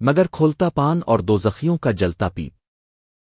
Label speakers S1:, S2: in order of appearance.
S1: مگر کھولتا پان اور دو زخیوں کا جلتا پیپ۔